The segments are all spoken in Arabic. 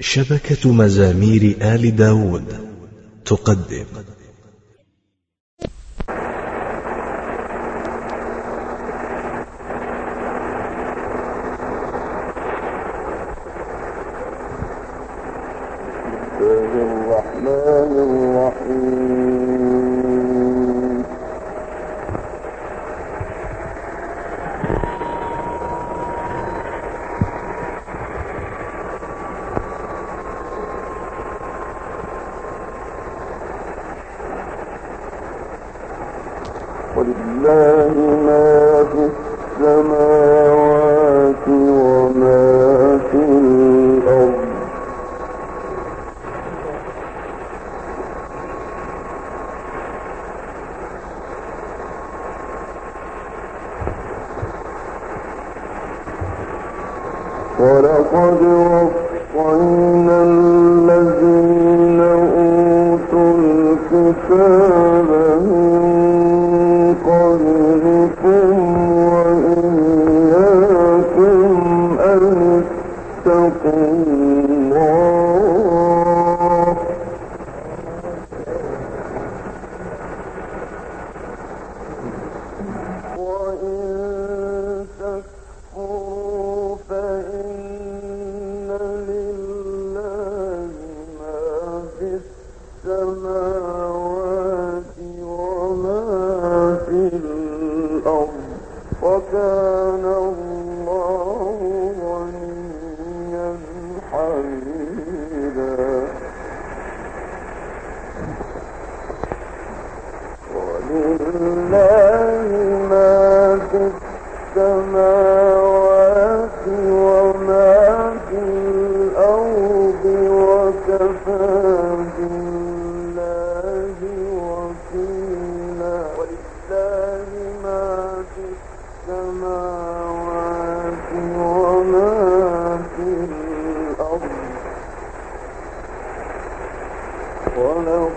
شبكة مزامير آل داود تقدم. upon you, O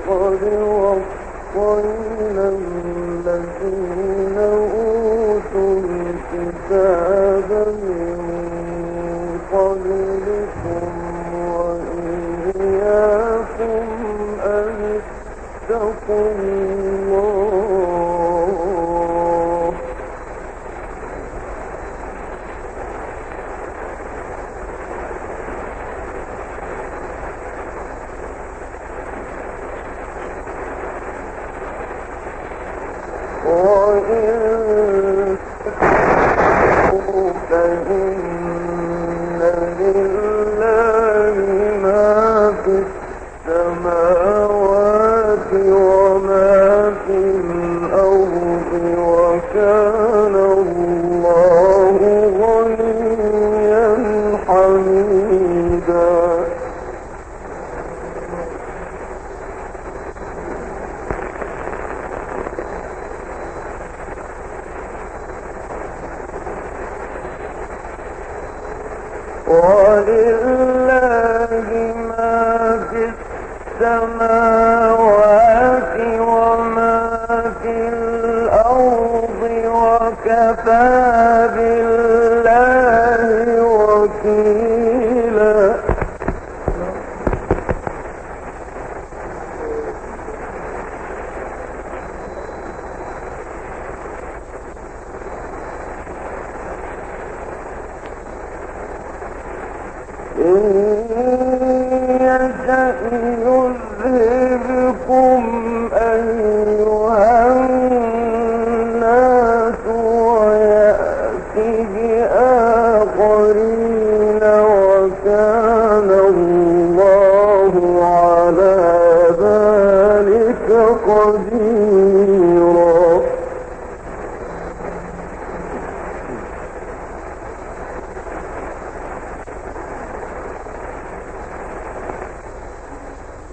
ولقد الذين أوتوا الكتاب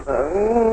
嗯。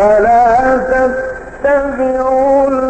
بشر المنافقين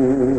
Mm-hmm.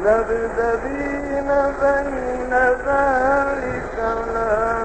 مذبذبين بين ذلك لا